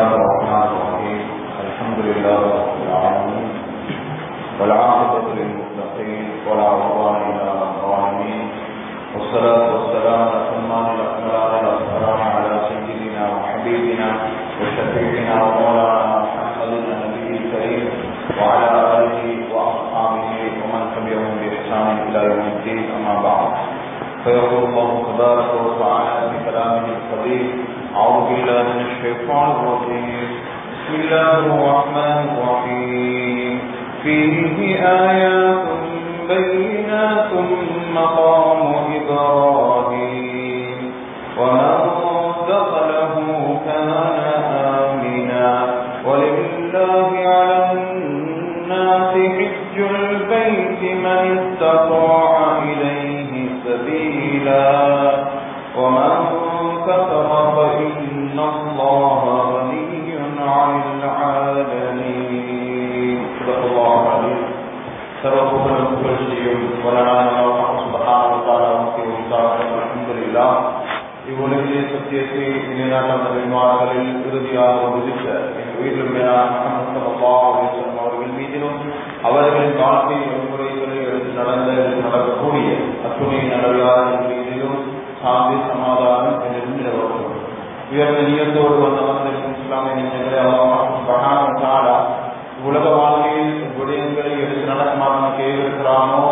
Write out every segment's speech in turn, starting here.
الرحمن الرحيم. الحمد لله رب العالمين. والعاقبة للمتقين ولا عدوان إلا على الظالمين. والصلاة والسلام الأتمان الأكملان الأكثران على سيدنا وحبيبنا وشفيعنا ومولانا محمد النبي الكريم وعلى آله وأصحابه ومن تبعهم بإحسان إلى يوم الدين. أما بعد. فيقول الله تبارك وتعالى في كلامه أعوذ بالله من الشيطان فيه آيات بينات مقام உயர்ந்த நியத்தோடு வந்த வந்திருக்கும் இஸ்லாமிய நெஞ்சங்களை அல்லாஹ் சுப்ஹானஹு வ தஆலா உலக வாழ்க்கையில் விடயங்களை எடுத்து நடக்குமாறு நமக்கு ஏவிருக்கிறானோ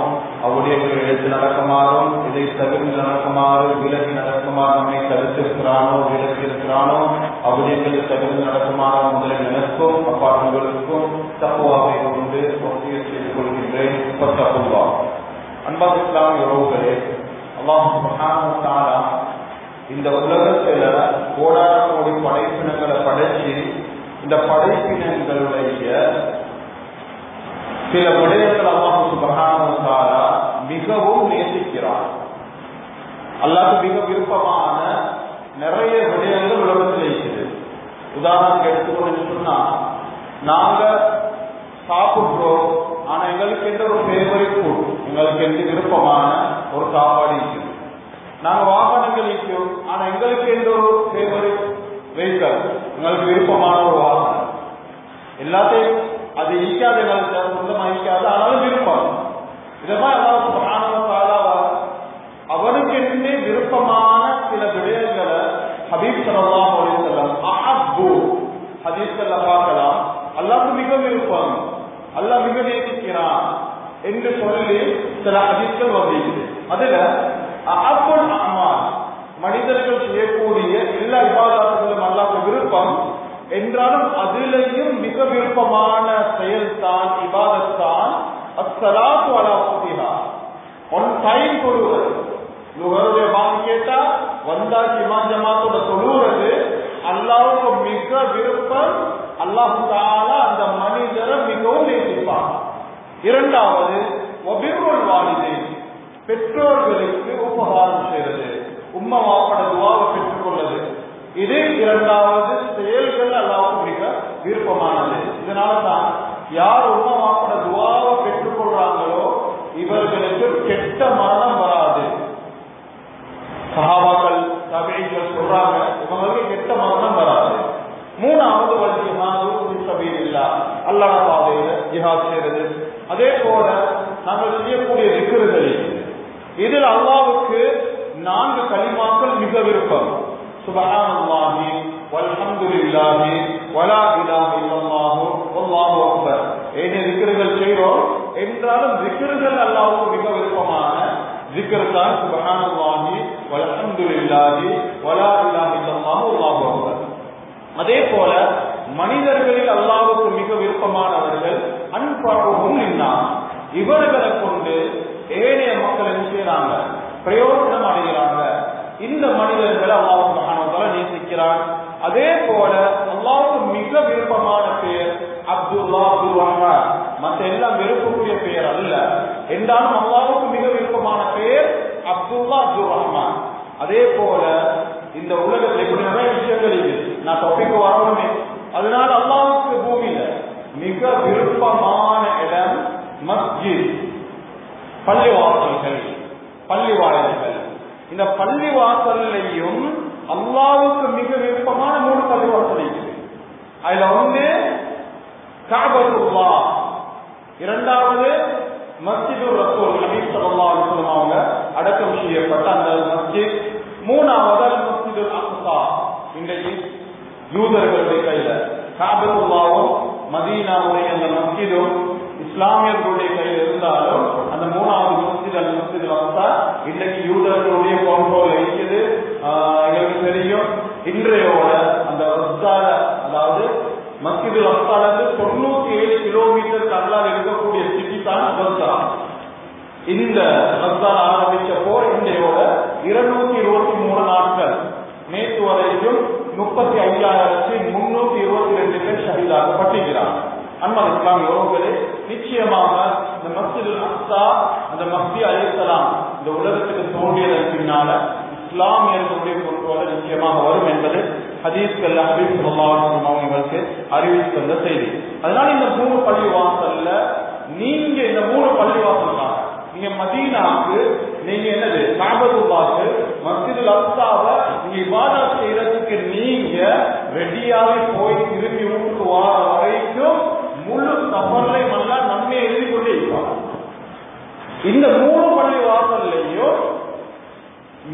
அவ்விடயங்களை எடுத்து நடக்குமாறும் இதை தவிர்த்து நடக்குமாறு விலகி நடக்குமாறு நம்மை தடுத்திருக்கிறானோ விலகி இருக்கிறானோ அவ்விடயங்களை தவிர்த்து நடக்குமாறு முதலில் எனக்கும் அப்பாடுகளுக்கும் தப்புவாவை கொண்டு செய்து கொள்கின்றேன். தப்புவா அன்பாக இஸ்லாமிய உறவுகளே அல்லாஹ் இந்த உலகத்தில் கோடான கோடி படைப்பினங்களை படைச்சு இந்த படைப்பினங்களுடைய சில விடயங்கள் அல்லாஹு சுபகான மிகவும் நேசிக்கிறார் அல்லாஹ் மிக விருப்பமான நிறைய விடயங்கள் உலகத்தில் இருக்குது. உதாரணத்துக்கு எடுத்துக்கொண்டு சொன்னா நாங்க சாப்பிடுறோம் ஆனா எங்களுக்கு எந்த ஒரு ஃபேவரட் ஃபுட் எங்களுக்கு எந்த விருப்பமான ஒரு சாப்பாடு இருக்குது நாங்க வாகனங்கள் இருக்கிறோம் ஆனா எங்களுக்கு எந்த ஒரு ஃபேவரட் வெஹிக்கல் எங்களுக்கு விருப்பமான ஒரு வாகனம் எல்லாத்தையும் அது ஈக்காது எங்களுக்கு சொந்தமா ஈக்காது ஆனாலும் விருப்பம் இதெல்லாம் எல்லாரும் சுபகானவா அவருக்கு என்ன விருப்பமான சில விடயங்களை ஹபீப் சல்லாஹ் செல்லம் அஹப்பு ஹதீஸ்ல பார்க்கலாம் அல்லாவுக்கு மிக விருப்பம் அல்லாஹ் மிக நேசிக்கிறான் என்று சொல்லி சில ஹதீஸ்கள் வந்திருக்குது அதுல அஹப்புல் மனிதர்கள் செய்யக்கூடிய எல்லா விவாதங்களும் அல்லாஹ்க்கு விருப்பம். என்றாலும் அதிலேயும் மிக விருப்பமான செயல்தான் இபாதத்தான். அஸ்ஸலாத்து அலா வக்திஹா ஒன் டைம் தொழுவது நுகருடைய வாங்கி கேட்டா வந்தாச்சு இமாம் ஜமாத்தோட தொழுவது அல்லாவுக்கு மிக விருப்பம் அல்லாஹு தாலா அந்த மனிதரை மிகவும் நேசிப்பான். இரண்டாவது ஒபிர்வல் வாலிதே பெற்றோர்களுக்கு உபகாரம் செய்வது. உம்மா வாப்பட துவாவை பெற்றுக் கொள்வது இது இரண்டாவது செயல்கள் அல்லாவுக்கு மிக விருப்பமானது. இதனால தான் யார் உம்மா வாப்பட துவாவை பெற்றுக் கொள்றாங்களோ இவர்களுக்கு கெட்ட மரணம் வராது. சகாபாக்கள் தபிகள் சொல்றாங்க இவங்களுக்கு கெட்ட மரணம் வராது. மூணாவது வல் சபையில் சபீர் இல்லா அல்லாஹ் பாதையில ஜிஹாத் செய்யறது அதே போல நாங்கள் செய்யக்கூடிய திக்கர்களில் இதில் அல்லாவுக்கு நான்கு களிமாக்கள் மிக விருப்பம். சுபஹான் அல்லாஹி வல்ஹம்துலில்லாஹி வலா இலாஹ இல்லல்லாஹு வல்லாஹு அக்பர். ஏனே திக்ருகள் செய்றோம்? என்றாலும் திக்ருகள் அல்லாஹ்வுக்கு மிக விருப்பமான திக்ர் தான் சுபஹான் அல்லாஹி வல்ஹம்துலில்லாஹி வலா இலாஹ இல்லல்லாஹு வல்லாஹு அக்பர். அதே போல மனிதர்களில் அல்லாஹ்வுக்கு மிக விருப்பமானவர்கள் அன்பழகும் இன்னா இவர்களை கொண்டு ஏனைய மக்கள் என்ன செய்யறாங்க பிரயோஜனம் அடைகிறாங்க இந்த மனிதர்களை அல்லாவுக்கு மகானவத்தால நேசிக்கிறான். அதே போல அல்லாவுக்கு மிக விருப்பமான பெயர் அப்துல்லா அப்துல் ரஹ்மான். மற்ற எல்லாம் விருப்பக்கூடிய பெயர் அல்ல. என்றாலும் அல்லாவுக்கு மிக விருப்பமான பெயர் அப்துல்லா அப்துல் ரஹ்மான். அதே போல இந்த உலகத்தில் இப்படி நிறைய விஷயங்கள் இது நான் தொப்பிக்கு வரணுமே. அதனால அல்லாவுக்கு பூமியில மிக விருப்பமான இடம் மஸ்ஜித். பள்ளிவாசல்கள் பள்ளிவாயல்கள் இந்த பள்ளி வாசல்லையும் அல்லாவுக்கு மிக விருப்பமான மூணு பள்ளிவாசல் இருக்குது அதுல ஒன்று காபத்துல்லா இரண்டாவது மஸ்ஜிது ரசூல் ஹபீப் ஸல்லல்லாஹு அலைஹி அவங்க அடக்கம் செய்யப்பட்ட அந்த மஸ்ஜித். மூணாவது மஸ்ஜிது அக்சா இன்றைக்கு யூதர்களுடைய கையில காபத்துல்லாவும் மதீனாவுடைய அந்த மஸ்ஜிதும் இஸ்லாமியர்களுடைய கையில் இருந்தாலும் அந்த மூணாவது மசித் அந்த மசித் வந்தா இன்றைக்கு யூதர்களுடைய கண்ட்ரோல் இருக்குது. எங்களுக்கு தெரியும். இன்றையோட அந்த வஸ்தால அதாவது மஸ்ஜிது வஸ்தாலிருந்து தொண்ணூத்தி ஏழு கிலோமீட்டர் கடலால் இருக்கக்கூடிய சிட்டி தான் வஸ்தா இந்த ரஸ்தால் ஆரம்பிச்ச போர் இன்றையோட இருநூத்தி இருபத்தி மூணு நாட்கள். நேற்று வரைக்கும் முப்பத்தி ஐயாயிரத்தி முன்னூத்தி இருபத்தி ரெண்டு பேர் ஷஹீதாக்கப்பட்டிருக்கிறார் அன்பான இஸ்லாமிய உறவுகளே நிச்சயமாக இந்த மஸ்ஜிது அக்சா அந்த மஸ்தி அலிசலாம் இந்த உலகத்துக்கு தோன்றியதன் பின்னால இஸ்லாம் என்பதை பொறுப்போல நிச்சயமாக வரும் என்பது ஹதீஸ்கள் ஹபீஸ் அவங்களுக்கு அறிவித்து வந்த செய்தி. அதனால இந்த மூணு பள்ளி வாசல்ல நீங்க இந்த மூணு பள்ளி வாசல்காக நீங்க மதீனாவுக்கு நீங்க என்னது காபத்துல்லாக்கு மஸ்ஜிதுல் அக்ஸாவை நீங்க இபாதா செய்யறதுக்கு நீங்க ரெடியாவே போய் திரும்பி வீட்டுக்கு வார வரைக்கும் முழு சஃபர்லையும் எல்லாம் நன்மை எழுதி கொண்டே இருப்பாங்க இந்த மூணு பள்ளி வாசல்லையும்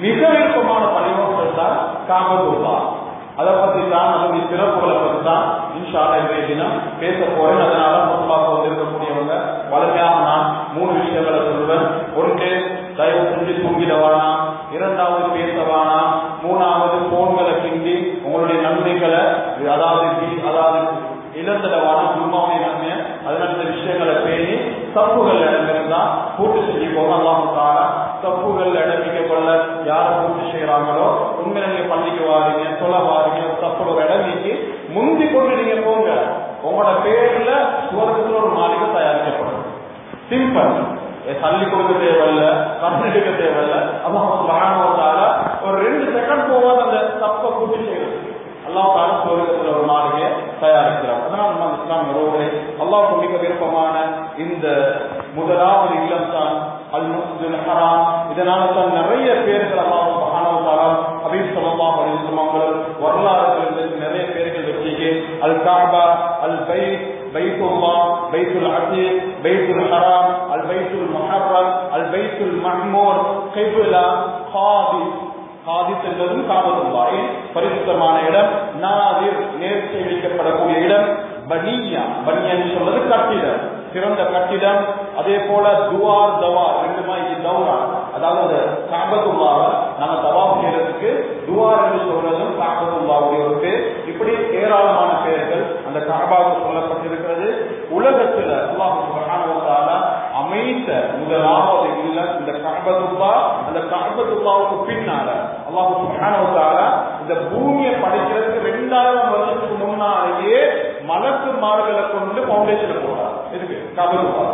மிக விருப்பமான பள்ளிவாசல் தான் காபத்துல்லா அதை பத்தி தான் அதனுடைய சிறப்புகளை பத்தி தான் இன்ஷா இன்றைய தினம் பேச போறேன். அதனால பொதுவாக வந்திருக்கக்கூடியவங்க வளமையாக நான் மூணு விஷயங்களை சொல்லுவேன். ஒன்று தயவு செஞ்சு தூங்கிடவானா? இரண்டாவது பேசவானா? மூணாவது போன்களை கிண்டி உங்களுடைய நன்மைகளை அதாவது அதாவது இழந்துடவானா? ஜும்மாவுடைய நன்மையை அதனால இந்த விஷயங்களை தப்புகள் இடமிருந்தா பூட்டு செஞ்சு போகலாம் தாரா தப்புகள் இடமிக்கப்படல யார பூட்டு செய்யறாங்களோ உண்மையில நீங்க பள்ளிக்கு வாரீங்க சொல்ல வாருங்க தப்பு இடமிக்கு நீக்கி முந்தி கொண்டு நீங்க போங்க. உங்களோட பேர்ல சுவரத்துல ஒரு மாளிகை தயாரிக்கப்படும். சிம்பிள் தள்ளி கொடுக்க தேவையில்ல கடன் எடுக்க தேவையில்ல. அல்லாஹால ஒரு ரெண்டு செகண்ட் போவாது அந்த தப்பை கூட்டி செய்யறது. அல்லாஹ் தால ஒரு மாளிகையை தயாரிக்கிறார். அதனால நம்ம அந்த இஸ்லாம் உறவுகளை அல்லாஹ் மிக விருப்பமான இந்த முதலாவது இல்லம் தான் அல் முஸ்லிம் ஹராம். இதனால தான் நிறைய பேர்கள் அல்லாஹ் சுப்ஹானஹு அபீர் தஆலா ஹபீப் ஸல்லல்லாஹு அவர்கள் நிறைய பேர்கள் வச்சிருக்கு. அல் காபா அல் பை பைத்துல்லா பைத்துல் அத்தீக் பைத்துல் ஹராம் அல் பைத்துல் முஹர்ரம் அல் பைத்துல் மஹ்மூர் கைபுலா காதி காதிஸ் என்பதும் காபத்துல்லாஹி பரிசுத்தமான இடம். நாதிர் நேர்த்தி வைக்கப்படக்கூடிய இடம். பனியா பனியன் சொல்றது கட்டிடம் சிறந்த கட்டிடம் அதே போல துவார் தவார் ரெண்டுமா இது தௌரா அதாவது காபத்துல்லாவ நம்ம தவாப் செய்யறதுக்கு துவார் என்று சொல்றதும் காபத்துல்லாவுடைய ஒரு பேர் இப்படி ஏராளமான பெயர்கள் அந்த காபாவுக்கு சொல்லப்பட்டிருக்கிறது. உலகத்துல அல்லாஹ் அமைத்த முதலாவது இல்ல இந்த கஅபத்துல்லா அந்த கஅபத்துல்லாவுக்கு பின்னால அல்லாஹு இந்த பூமியை படைக்கிறதுக்கு ரெண்டாயிரம் மலக்கு கொண்டு பவுண்டேஷன் போடுறார் இதுக்கு கஅபத்துல்லா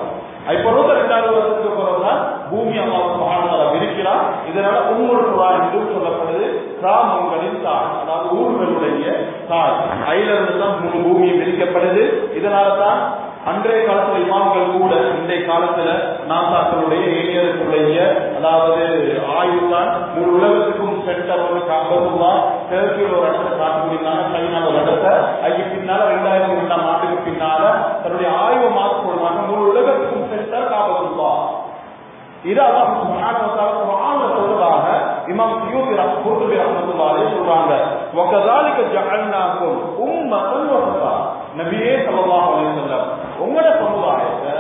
இப்பொழுது ரெண்டாயிரம் வருஷத்துக்கு போறதுனா பூமி அம்மாவுக்கு சுப்ஹானஹு வ விரிக்கிறார் இதனால உம்முல் குரா என்று சொல்லப்படுது கிராமங்களின் தாய் அதாவது ஊர்களுடைய தாய். ஐலிருந்து தான் மூணு பூமி விரிக்கப்படுது. இதனால தான் அன்றைய காலத்துல இமாம்கள் கூட இன்றைய காலத்துல நாசாக்களுடைய ஏனியர்களுடைய அதாவது ஆயுள் தான் முழு உலகத்துக்கும் சென்டர் ஒரு ஒரு இடத்தை காட்டுகிறாங்க சைனா ஒரு பின்னால ரெண்டாயிரத்தி ரெண்டாம் ஆண்டுக்கு பின்னால தன்னுடைய ஆய்வு மாற்ற போடுறாங்க முழு உலகத்துக்கும் சென்டர் காபதுல்லா இது அல்லாஹ் சொல்றதாக இமாம் ரஹ்மத்துல்லாஹி ரஹ்மத்துல்லாஹி சொல்றாங்க. வகதாலிக ஜஅல்னாக்கும் உம்மத்தன் வஸதா நபியே ஸல்லல்லாஹு அலைஹி வஸல்லம் உங்களோட சமுதாயத்தை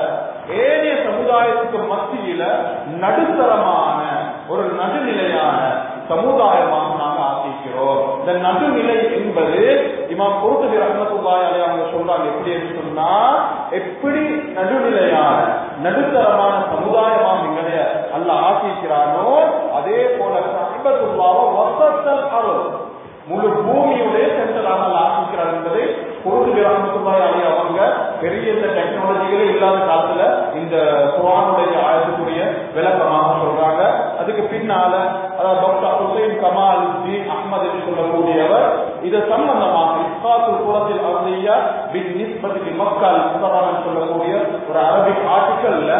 ஏனைய சமுதாயத்துக்கு மத்தியில நடுத்தரமான ஒரு நடுநிலையான சமுதாயமாக நாம் ஆசிக்கிறோம். இந்த நடுநிலை என்பது இமாம் குருத்துபி ரஹ்மத்துல்லாஹி அலை அவங்க சொல்றாங்க. எப்படி என்று சொன்னா எப்படி நடுநிலையான நடுத்தரமான சமுதாயமாக எங்களை அல்ல ஆசிக்கிறானோ அதே போல கஹபத்துல்லாஹ் வசத்தல் அருள். முழு பூமியுடைய சென்றலாமல் ஆசிக்கிறார் என்பதை குருத்துபி ரஹ்மத்துல்லாஹி அலைஹி அவங்க பெரிய இந்த டெக்னாலஜிகளே இல்லாத காலத்துல இந்த குரானுடைய ஆயத்துக்குரிய விளக்கமாக சொல்றாங்க. அதுக்கு பின்னால அதாவது டாக்டர் ஹுசைன் கமால் பி அஹ்மது என்று சொல்லக்கூடியவர் இது சம்பந்தமாக இஸ்லாத்து புறத்தில் அருளியா பின் நிஸ்பதி மக்கள் முத்தரான் சொல்லக்கூடிய ஒரு அரபிக் ஆர்டிக்கல்ல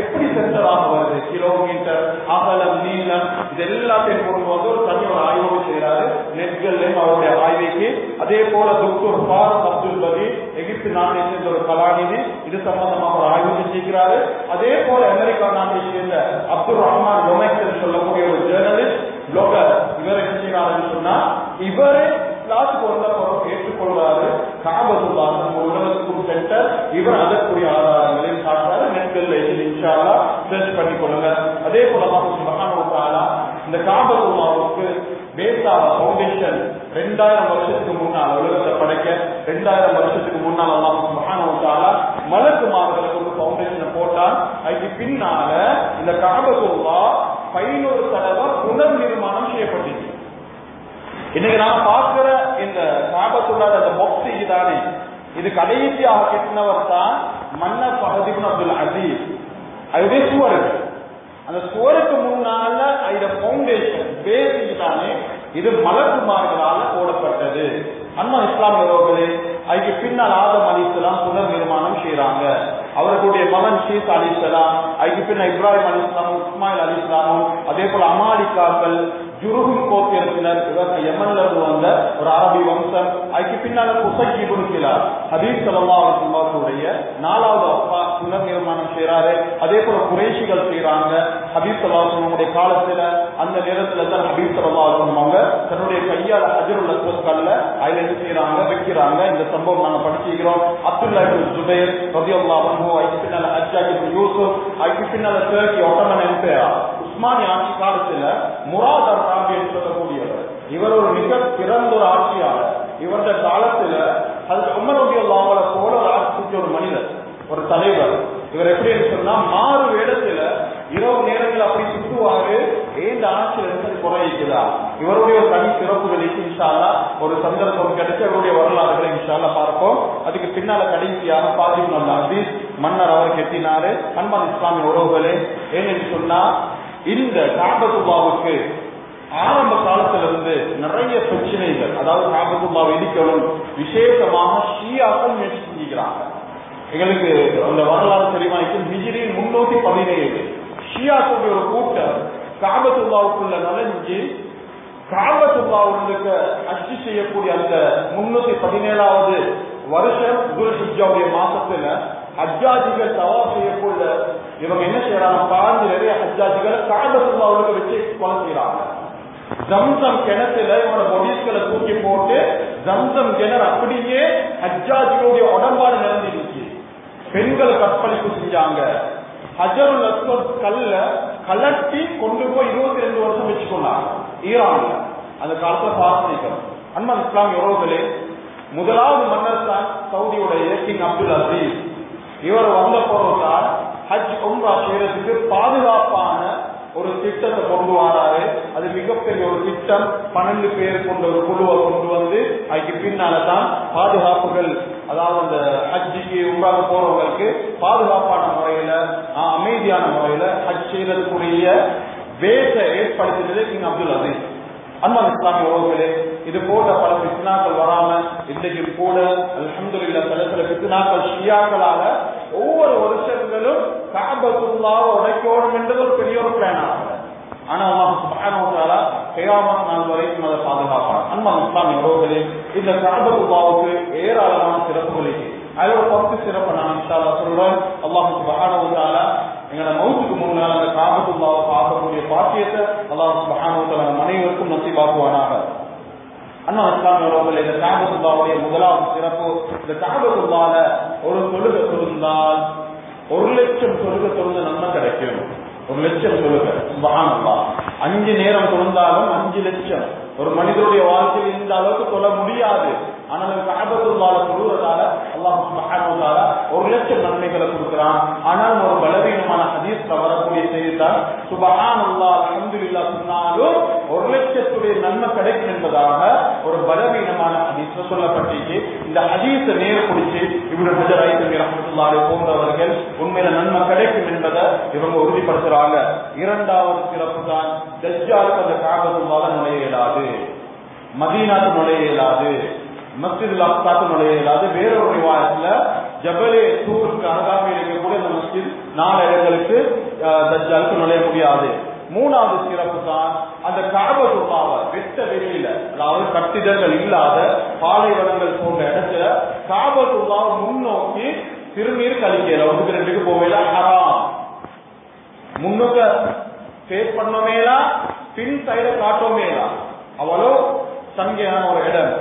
எப்படி சென்டராக வருது? கிலோமீட்டர் அகலம் நீளம் இது எல்லாத்தையும் கொண்டு ஒரு தனி ஒரு ஆய்வு செய்கிறாரு நெட்கள்லையும் அவருடைய ஆய்வுக்கு. அதே போல டாக்டர் பாரத அப்துல் எகிப்து நாட்டை சேர்ந்த ஒரு கலாநிதி. இது சம்பந்தமாக ஒரு ஆய்வு செஞ்சிருக்கிறாரு அதே போல அமெரிக்கா நாட்டை சேர்ந்த அப்துல் ரஹ்மான் லொமேக்கர் சொல்லக்கூடிய ஒரு ஜேர்னலிஸ்ட் பிளாகர் இவர் என்ன செய்யறாருன்னு சொன்னா இவரே கிளாஸுக்கு வந்த ஏற்றுக்கொள்வாரு. காபத்துல்லா உலகத்துக்கும் சென்டர் இவர் அதற்குரிய ஆதாரங்களையும் காட்டுறாரு. நெட்கள்ல இதில் இன்ஷால்லா சர்ச் பண்ணி கொள்ளுங்க அதே போல சுபகான இந்த காபத்துல்லாவுக்கு பேசா பவுண்டேஷன் ரெண்டாயிரம் வருஷத்துக்கு முன்னால் உலகத்தை படைக்க ரெண்டாயிரம் வருஷத்துக்கு முன்னால் அல்லாஹ் சுப்ஹானஹு வ தஆலா மலக்குமார்களுக்கு ஒரு பவுண்டேஷனை போட்டால் அதுக்கு பின்னால இந்த காபத்துல்லா பதினோரு தடவை புனர் நிர்மாணம் செய்யப்பட்டுச்சு. இன்னைக்கு நான் பார்க்கிற இந்த காபத்துள்ளாத அந்த பொக்ஸ் இதுதானே. இது கடைசியாக கட்டினவர் தான் மன்னர் பகதிபின் அப்துல் அசீஸ். அதுவே சுவருக்கு அந்த சுவருக்கு முன்னால இந்த பவுண்டேஷன் பேசிக் தானே இது மலக்குமார்களால போடப்பட்டது. இஸ்லாம் இஸ்லாமியர்களே அதுக்கு பின்னால் ஆதம் அலிஸ்லாம் புனர் நிர்மாணம் செய்யறாங்க அவர்களுடைய மகன் ஷீஸ் அலி அதுக்கு பின்ன இப்ராஹிம் அலிஸ்லாமும் இஸ்மாயில் அலிஸ்லாமும் அதே போல அமாலிகாக்கள் ஜுருகும் கோத்திரத்தினர் இவர்கள் யமன்ல வந்த ஒரு அரபி வம்சம். அதுக்கு பின்னால குசைக்கு இருக்கிறார் ஹபீப் சலல்லா அவர்களுடைய நாலாவது அப்பா புனர் நிர்மாணம் செய்யறாரு அதே போல குறைஷிகள் செய்யறாங்க ஹபீப் சல்லாஹனுடைய காலத்துல அந்த நேரத்துல தான் ஹபீப் சலல்லா அவங்க தன்னுடைய கையால் அஜருள்ள சொற்கள்ல அதுல என்ன செய்யறாங்க வைக்கிறாங்க. இந்த சம்பவம் நாங்க படிச்சுக்கிறோம் அப்துல்லா ஜுபேர் ரபியுல்லா வன்ஹு அதுக்கு பின்னால ஹஜ்ஜாஜ் யூசுப் அதுக்கு பின்னால டர்க்கி ஒட்டமன் எம்பையா உஸ்மானி ஆட்சி காலத்துல முராத் அர் என்று சொல்லக்கூடியவர். இவர் ஒரு மிக சிறந்த ஒரு ஆட்சியாளர். இவருடைய காலத்துல அது உமர் லாவல அல்லாமல போல ஒரு ஆட்சி ஒரு மனிதர் ஒரு தலைவர். இவர் எப்படின்னு சொன்னா மாறு வேடத்துல இரவு நேரங்கள் அப்படி சுற்றுவாரு ஏந்த ஆட்சியில் இருந்து குறையுதா இவருடைய ஒரு தனி சிறப்புகளுக்கு இன்ஷால்லா ஒரு சந்தர்ப்பம் கிடைச்ச அவருடைய வரலாறுகளை இன்ஷால்லா பார்ப்போம். அதுக்கு பின்னால கடைசியாக பாதிப்பு நல்ல அசீஸ் மன்னர் அவர் கெட்டினாரு. அன்பான் இஸ்லாமிய உறவுகளே. ஏன்னு சொன்னா இந்த காபத்துபாவுக்கு ஆரம்ப காலத்துல இருந்து நிறைய பிரச்சனைகள் அதாவது காபத்துபாவை இடிக்கணும் விசேஷமாக ஷியாக்கள் முயற்சி செஞ்சுக்கிறாங்க. எங்களுக்கு அந்த வரலாறு தெரிவாய்க்கும் ஹிஜிரி முன்னூத்தி பதினேழு. ஷியாக்களுடைய ஒரு கூட்டம் காபத்துல்லாவுக்குள்ள நுழைஞ்சு காபத்துல்லாவுக்கு அச்சு செய்யக்கூடிய அந்த முன்னூத்தி பதினேழாவது வருஷம் குரு ஹிஜாவுடைய மாசத்துல ஹஜ்ஜாஜிகள் தவா செய்யக்கூட இவங்க என்ன செய்யறாங்க? பாஞ்சு நிறைய ஹஜ்ஜாஜிகளை காபத்துல்லாவுக்கு வச்சு கொலை செய்யறாங்க. ஜம்சம் கிணத்துல இவனோட பொடிஸ்களை தூக்கி போட்டு ஜம்சம் கிணறு அப்படியே ஹஜ்ஜாஜிகளுடைய உடம்பாடு நிறந்திருச்சு பெண்கள் கற்பழிப்பு செஞ்சாங்க. ஹஜருல் அஸ்வத் கல்ல கலட்டி கொண்டு போய் இருபத்தி ரெண்டு வருஷம் வச்சுக்கொண்டாங்க. ஈரான்ல. அந்த காலத்துல பார்த்திருக்கிறோம் அன்மன் இஸ்லாமிய உறவுகளே முதலாவது மன்னர் தான் சவுதியுடைய கிங் அப்துல் அசீஸ். இவர் வந்த பொருள்தான் ஹஜ் உம்ரா செய்யறதுக்கு பாதுகாப்பான ஒரு திட்டத்தை கொண்டு வராரு. அது மிகப்பெரிய ஒரு திட்டம். பன்னெண்டு பேர் கொண்ட ஒரு குழுவை கொண்டு வந்து அதுக்கு பின்னால்தான் பாதுகாப்புகள் அதாவது அந்த ஹஜ்ஜிக்கு உண்டாக போறவங்களுக்கு பாதுகாப்பான முறையில அமைதியான முறையில ஹஜ் செய்யறதுக்குரிய வேச ஏற்படுத்தினது கிங் அப்துல் அசீஸ். அன்பான் இஸ்லாமிய உறவுகளே இது போன்ற பல பித்னாக்கள் வராம இன்றைக்கு கூட அல்ஹம்துலில்லாஹ் சில சில பித்னாக்கள் ஷியாக்களால ஒவ்வொரு வருஷங்களும் காபத்துல்லாவை உடைக்கணும் என்றது ஒரு பெரிய ஒரு பிளான் ஆகும். ஆனா அல்லாஹ் சுப்ஹானஹு வ தஆலா கியாமத் நாள் வரைக்கும் அதை பாதுகாப்பான். அன்பான் இஸ்லாமிய உறவுகளே இந்த காபத்துல்லாவுக்கு ஏராளமான சிறப்புகள் இருக்கு. அதுல பத்து சிறப்பு நான் இன்ஷா அல்லாஹ் சொல்றேன். அல்லாஹ் சுப்ஹானஹு எங்களோட மௌத்துக்கு முன்னால் அந்த காபத்துல்லாவை பார்க்கக்கூடிய பாக்கியத்தை அல்லாஹ் சுப்ஹானஹு மனைவருக்கும் தஆலா நம் அனைவருக்கும் நசீபாக்குவானாக. அண்ணா இஸ்லாமிய இந்த காபத்துல்லாவுடைய முதலாவது சிறப்பு இந்த காபத்துல்லால ஒரு தொழுகை தொழுந்தால் ஒரு லட்சம் தொழுக தொழுந்த நன்மை கிடைக்கும். ஒரு லட்சம் தொழுக சுபஹானல்லா. அஞ்சு நேரம் தொழுந்தாலும் அஞ்சு லட்சம். ஒரு மனிதனுடைய வாழ்க்கையில் இந்த அளவுக்கு தொழ முடியாது. ஆனால் காபத்துள்ளால தொழுவதால அல்லாஹ் சுப்ஹானஹு வ தஆலா ஒரு லட்சம் நன்மைகளை கொடுக்கிறான். ஆனால் ஒரு பலவீனமான ஹதீஸ்ல வரக்கூடிய செய்தி தான் சுபஹானல்லாஹ் அல்ஹம்துலில்லாஹ் சொன்னாலும் ஒரு லட்சத்துடைய நன்மை கிடைக்கும் என்பதாக ஒரு பலவீனமான ஹதீஸ்ல சொல்லப்பட்டிருக்கு. இந்த ஹதீஸை நேர் பிடிச்சு இவரு ஹஜர் ஐசமி ரஹமத்துல்லாஹி போன்றவர்கள் உண்மையில நன்மை கிடைக்கும் என்பதை இவங்க உறுதிப்படுத்துறாங்க. இரண்டாவது சிறப்பு தான் தஜ்ஜாலுக்கு அந்த காபத்துள்ளால நுழைய இயலாது மதீனாக்கு நுழைய இயலாது மஸ்ஜித் அக்சாக்கு நுழைய இயலாது. வேறொரு விவாதத்துல ஜபலே தூருக்கு அருகாமையில் இருக்கக்கூடிய இந்த மஸ்ஜித் நாலு இடங்களுக்கு தஜ்ஜாலுக்கு நுழைய முடியாது. மூணாவது சிறப்பு தான் அந்த காபத்துள்ளாவ வெட்ட வெளியில அதாவது கட்டிடங்கள் இல்லாத பாலைவனங்கள் போன்ற இடத்துல காபத்துள்ளாவை முன்னோக்கி திருநீர் கழிக்கல. ஒன்றுக்கு ரெண்டுக்கு போவேல ஹராம். முன்னுக்க ஃபேஸ் பண்ணோமேலா பின் சைட காட்டோமேலா. அவ்வளோ சங்கையான ஒரு இடம்.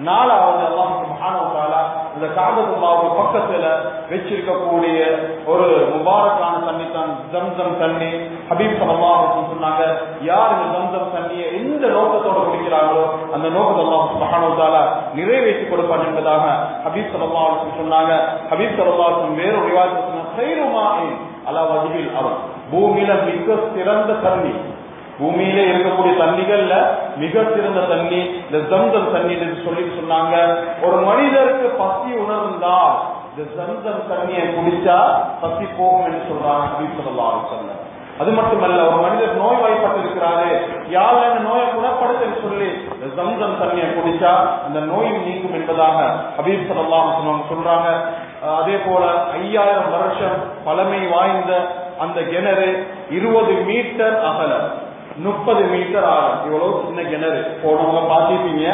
நாலாவது அல்லாஹ் சுப்ஹானஹு இந்த காபத்துல்லாஹ் பக்கத்துல வச்சிருக்கக்கூடிய ஒரு முபாரக்கான தண்ணி தான் ஜம்சம் தண்ணி. ஹபீப் ஸல்லல்லாஹு சொன்னாங்க யார் இந்த ஜம்சம் தண்ணியை எந்த நோக்கத்தோட குடிக்கிறாங்களோ அந்த நோக்கத்தை அல்லாஹ் சுப்ஹானஹு நிறைவேற்றி கொடுப்பான் என்பதாக ஹபீப் ஸல்லல்லாஹு சொன்னாங்க. ஹபீப் ஸல்லல்லாஹு வேறு ஒரு ரிவாயத்தில் சொன்னாங்க "கைரு மாஇன் பூமியில மிக சிறந்த தண்ணி பூமியில இருக்கக்கூடிய தண்ணிகள்ல மிக சிறந்த தண்ணி இந்த ஜம்சம் தண்ணி என்று சொல்லி சொன்னாங்க. ஒரு மனிதருக்கு பசி உணர்ந்தால் இந்த ஜம்சம் தண்ணியை குடிச்சா பசி போகும் என்று சொல்றாங்க ஹபீப் ஸல்லல்லாஹு அலைஹி அது மட்டுமல்ல ஒரு மனிதர் நோய் வாய்ப்பட்டிருக்கிறாரு யார் என்ன நோயை குணப்படுத்த சொல்லி இந்த ஜம்சம் தண்ணியை குடிச்சா அந்த நோயும் நீங்கும் என்பதாக அபீர் ஸல்லல்லாஹு சொல்றாங்க. அதே போல ஐயாயிரம் வருஷம் பழமை வாய்ந்த அந்த கிணறு இருபது மீட்டர் அகலம். முப்பது மீட்டர் ஆழம். இவ்வளவு சின்ன கிணறு. போனவங்க பார்த்திருப்பீங்க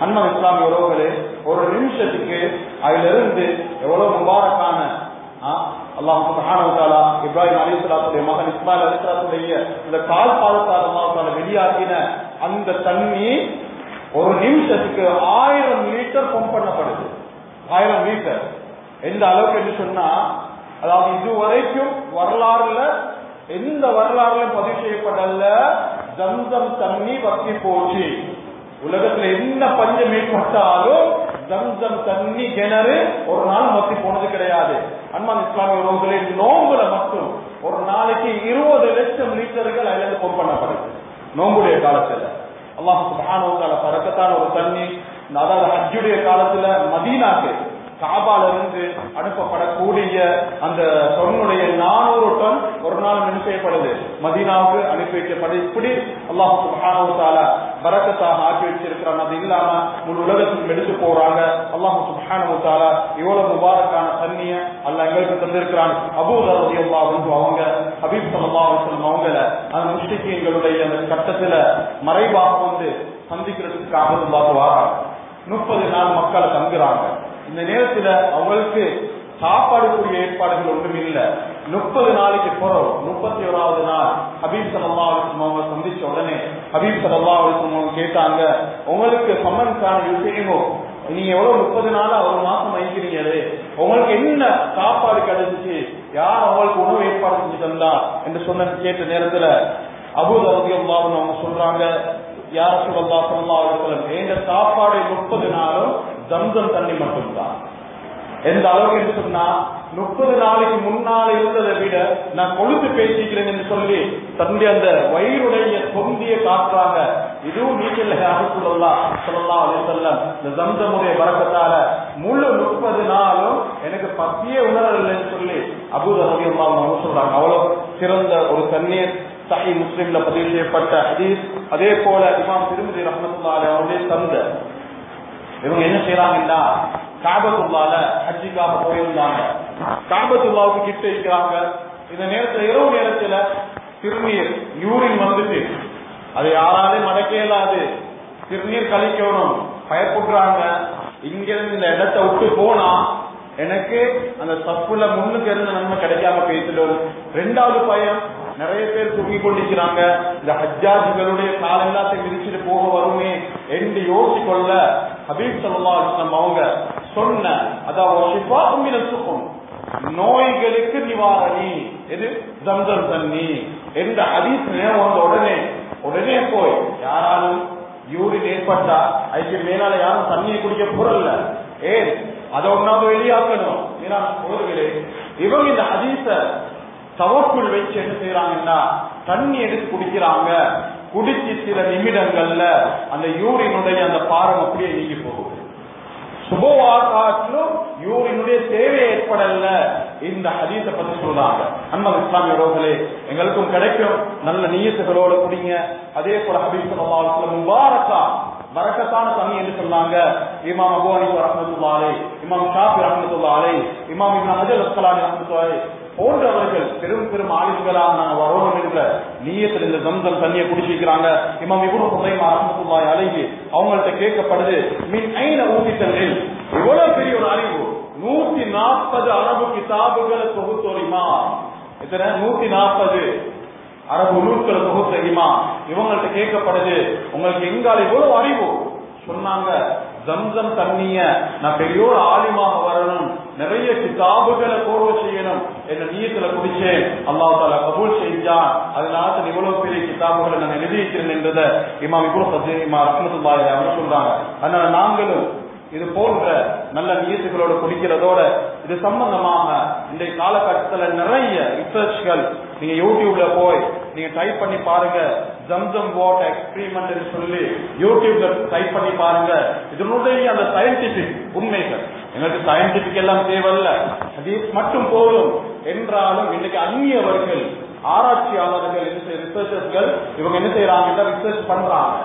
அண்ணன் இஸ்லாமிய உறவுகளே ஒரு நிமிஷத்துக்கு அதுல இருந்து எவ்வளவு முபாரக்கான அல்லாஹ் சுப்ஹானஹு தஆலா இப்ராஹிம் அலைஹிஸ்ஸலாத்துடைய மகன் இஸ்மாயில் அலைஹிஸ்ஸலாத்துடைய இந்த கால் பாதத்தால் அல்லாஹ் வெளியாக்கின அந்த தண்ணி ஒரு நிமிஷத்துக்கு ஆயிரம் லிட்டர் பம்ப் பண்ணப்படுது. ஆயிரம் லிட்டர் எந்த அளவுக்கு என்று சொன்னா அதாவது இதுவரைக்கும் வரலாறுல எந்த வரலாறுல பதிவு செய்யப்படல. ஜம்சம் தண்ணி வத்தி போச்சு. உலகத்துல என்ன பஞ்சம் ஏற்பட்டாலும் ஜம்சம் தண்ணி கிணறு ஒரு நாள் வத்தி போனது கிடையாது. அன்பான் இஸ்லாமிய உறவுகளின் நோம்புல மட்டும் ஒரு நாளைக்கு இருபது லட்சம் லிட்டர்கள் அதுல இருந்து பம்ப் பண்ணப்படுது. நோம்புடைய காலத்துல. அல்லாஹ் சுப்ஹானஹு வ ஒரு தண்ணி அதாவது ஹஜ்ஜுடைய காலத்துல மதீனாக்கு காபாலிருந்து அனுப்பப்படக்கூடிய அந்த சொன்னுடைய நானூறு டன் ஒரு நாள் என்ன செய்யப்படுது? மதீனாவுக்கு அனுப்பி வைக்கப்படுது இப்படி அல்லாஹு சுப்ஹானஹு பரக்கத்தாக ஆக்கி வச்சிருக்கிறான். அது இல்லாம முழு உலகத்துக்கு எடுத்து போறாங்க. அல்லாஹு சுப்ஹானஹு இவ்வளவு முபாரக்கான தண்ணிய அல்ல எங்களுக்கு தந்திருக்கிறான். அபூதரதி அல்லா வந்து அவங்க ஹபீப் ஸல்லல்லாஹு அவங்கள அந்த முஸ்லிக்கீன்களுடைய அந்த கட்டத்துல மறைவாக வந்து சந்திக்கிறதுக்கு காபத்துல்லாஹ் முப்பது நாள் மக்கள் தங்குறாங்க. இந்த நேரத்துல அவங்களுக்கு சாப்பாடுக்குரிய ஏற்பாடுகள் ஒன்றும் இல்லை. முப்பது நாளைக்கு போறோம் முப்பத்தி ஓராவது நாள் ஹபீப் சல்லா அலிஸ்லம் அவங்க சந்திச்ச உடனே ஹபீப் சல்லா அலிஸ்லம் அவங்க கேட்டாங்க உங்களுக்கு சம்மன்கான விஷயமோ நீங்க எவ்வளவு முப்பது நாளா ஒரு மாசம் வைக்கிறீங்களே உங்களுக்கு என்ன சாப்பாடு கிடைச்சிச்சு யார் அவங்களுக்கு உணவு ஏற்பாடு செஞ்சு தந்தா? என்று சொன்ன கேட்ட நேரத்துல அபுதரதி அவங்க சொல்றாங்க யார சொல்லா சொல்லா அவர்களும் எங்க சாப்பாடு முப்பது நாளும் ஜம்சம் தண்ணி மட்டும்தான். எந்த அளவுக்கு என்று சொன்னா முப்பது நாளைக்கு முன்னால இருந்ததை விட நான் கொழுத்து பேசிக்கிறேன் என்று சொல்லி தன்னுடைய அந்த வயிறுடைய தொந்திய காட்டுறாங்க இதுவும் நீச்சல் யாரும் சொல்லலாம் சொல்லலாம் அதே இந்த ஜம்சமுடைய வரக்கத்தால முழு முப்பது நாளும் எனக்கு பத்தியே உணரலைன்னு சொல்லி அபுதரவி அவங்க சொல்றாங்க. அவ்வளவு சிறந்த ஒரு தண்ணீர். சஹி முஸ்லீம்ல பதிவு செய்யப்பட்ட ஹதீஸ். அதே போல இமாம் திருமதி ரஹமத்துல்லாஹி அவருடைய தந்த. இவங்க என்ன செய்யறாங்கன்னா காபத்துள்ளால ஹஜ்ஜிக்காக போயிருந்தாங்க. காபத்துள்ளாவுக்கு கிட்ட இருக்கிறாங்க. இந்த நேரத்துல இரவு நேரத்துல திருநீர் யூரின் வந்துட்டு. அதை யாராலையும் மடக்க இயலாது திருநீர் கழிக்கணும். பயப்படுறாங்க இங்கிருந்து இந்த இடத்த விட்டு போனா எனக்கு அந்த தப்புல முன்னுக்கு இருந்த நன்மை கிடைக்காம பேசிடும் ரெண்டாவது பயம். நிறைய பேர் தூங்கி கொண்டிருக்கிறாங்க. இந்த ஹஜ்ஜாஜிகளுடைய கால எல்லாத்தையும் விரிச்சிட்டு போக வருமே என்று யோசிக்கொள்ள ஹபீப் சல்லா அவங்க சொன்ன அதாவது சுகம் நோய்களுக்கு நிவாரணி. எது? ஜம்சம் தண்ணி. என்ற ஹதீஸ் நேரம் வந்த உடனே உடனே போய் யாராலும் யூரின் ஏற்பட்டா அதுக்கு மேலால யாரும் தண்ணியை குடிக்க போறல ஏன் அதை ஒன்னாவது வெளியாக்கணும். போர்களே இவங்க இந்த அதிச தவக்குள் வச்சு என்ன செய்யறாங்கன்னா தண்ணி எடுத்து குடிக்கிறாங்க. குடிச்சு சில நிமிடங்கள்ல அந்த யூரினுடைய அந்த பாரம் அப்படியே நீங்கி போகுது சுபவாக்காட்டிலும் யூரினுடைய தேவை ஏற்படல இந்த ஹதீஸ பத்தி சொல்றாங்க. அன்பம் இஸ்லாமிய ரோகலே எங்களுக்கும் கிடைக்கும். நல்ல நீயத்துகளோட குடிங்க. அதே போல ஹபீஸ் முபாரக்கா வரக்கத்தான தனி என்று சொன்னாங்க. இமாம் அபு ஹனீஃபா ரஹ்மத்துல்லாஹி இமாம் ஷாபி ரஹ்மத்துல்லாஹி இமாம் இமாம் அஜல் அஸ்கலானி அரசு போன்றவர்கள் பெரும் பெரும் ஆளுங்களாக நாங்க வரணும் என்ற நீயத்தில் இந்த ஜம்சம் தண்ணியை குடிச்சிருக்கிறாங்க. இமாம் இவ்வளவு ஹுதைமா அரசுமாய் அழகி அவங்கள்ட்ட கேட்கப்படுது மின் ஐன ஊதித்தல் இவ்வளவு பெரிய ஒரு அறிவு. நூத்தி நாற்பது அரபு கிதாபுகளை தொகுத்தோரிமா இத்தனை நூத்தி நாற்பது அரபு நூல்களை தொகுத்தறிமா இவங்கள்ட்ட கேட்கப்படுது உங்களுக்கு எங்கால இவ்வளவு அறிவு? சொன்னாங்க ஜம்சம் தண்ணிய நான் பெரியோர் ஆலிமாக வரணும். நிறைய கிதாபுகளை கோர்வை செய்யணும் என்ற நீயத்துல குடிச்சேன். அல்லாஹ் தாலா கபூல் செஞ்சான். அதனால தான் இவ்வளவு பெரிய கிதாபுகளை நான் எழுதி என்றதை இமாம் இப்போ சத்தி இமா ரஹமத்துல்லாஹி சொல்றாங்க. அதனால நாங்களும் இது போன்ற நல்ல நீயத்துகளோட குடிக்கிறதோட இது சம்பந்தமாக இன்றைய காலகட்டத்தில் நிறைய ரிசர்ச்கள் நீங்க யூடியூப்ல போய் நீங்க டைப் பண்ணி பாருங்க ஜம்ஜம் வாட் எக்ஸ்பிரிமெண்ட் சொல்லி யூடியூப்ல டைப் பண்ணி பாருங்க. இதனுடைய அந்த சயின்டிபிக் உண்மைகள். எங்களுக்கு சயின்டிபிக் எல்லாம் தேவையில்ல. அது மட்டும் போதும். என்றாலும் இன்னைக்கு அந்நியவர்கள் ஆராய்ச்சியாளர்கள் ரிசர்ச்சர்ஸ்கள் இவங்க என்ன செய்யறாங்க ரிசர்ச் பண்றாங்க.